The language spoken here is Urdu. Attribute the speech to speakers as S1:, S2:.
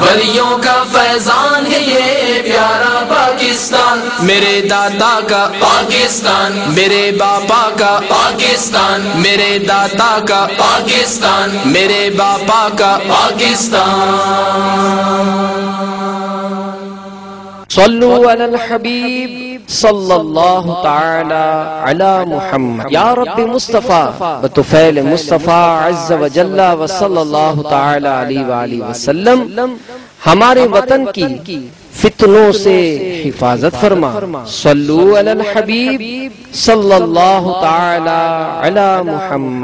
S1: ولیوں کا فیضان ہے یہ پیارا پاکستان۔ میرے دادا کا پاکستان۔ میرے باپا کا پاکستان۔ میرے دادا کا پاکستان۔ میرے باپا کا پاکستان۔
S2: صلو علی الحبیب صلی اللہ تعالی علی محمد. یا رب مصطفیٰ بطفیل مصطفیٰ عز و جل و صلی اللہ تعالی علیہ وآلہ وسلم. ہمارے وطن کی فتنوں سے حفاظت فرما. صلو علی الحبیب صلی اللہ تعالی علی محمد.